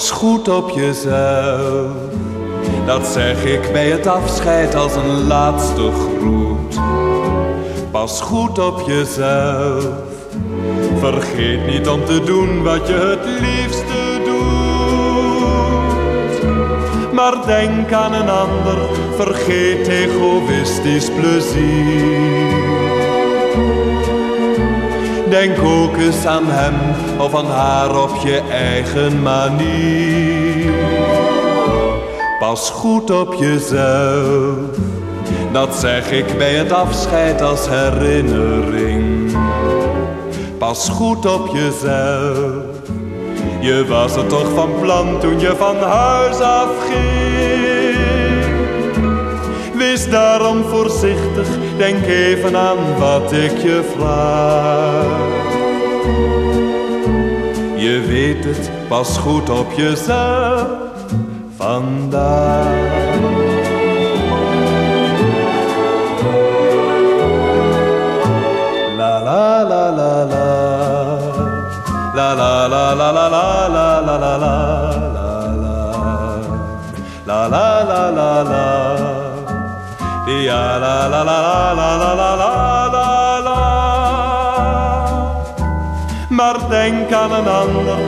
Pas goed op jezelf. Dat zeg ik bij het afscheid als een laatste groet. Pas goed op jezelf. Vergeet niet om te doen wat je het liefste doet. Maar denk aan een ander, vergeet egoïstisch plezier. Denk ook eens aan hem of aan haar op je eigen manier. Pas goed op jezelf, dat zeg ik bij het afscheid als herinnering. Pas goed op jezelf, je was er toch van plan toen je van huis afging. Wees daarom voorzichtig, denk even aan wat ik je vraag. Je weet het, pas goed op jezelf vandaag. La la la la la La la la la la la la la la la la la la la la la Ja la la la la la la la la Maar denk aan een ander,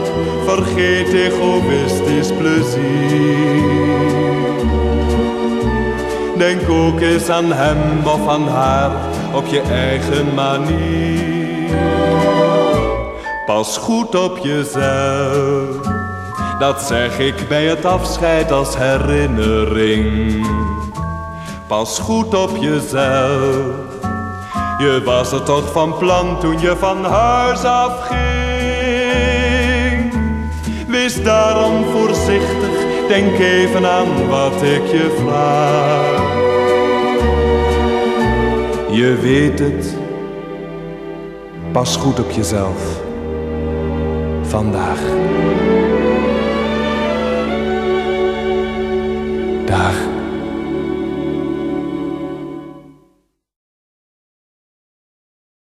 vergeet egoïstisch plezier. Denk ook eens aan hem of aan haar op je eigen manier. Pas goed op jezelf, dat zeg ik bij het afscheid als herinnering. Pas goed op jezelf, je was er toch van plan toen je van huis afging. Wees daarom voorzichtig, denk even aan wat ik je vraag. Je weet het, pas goed op jezelf. Vandaag.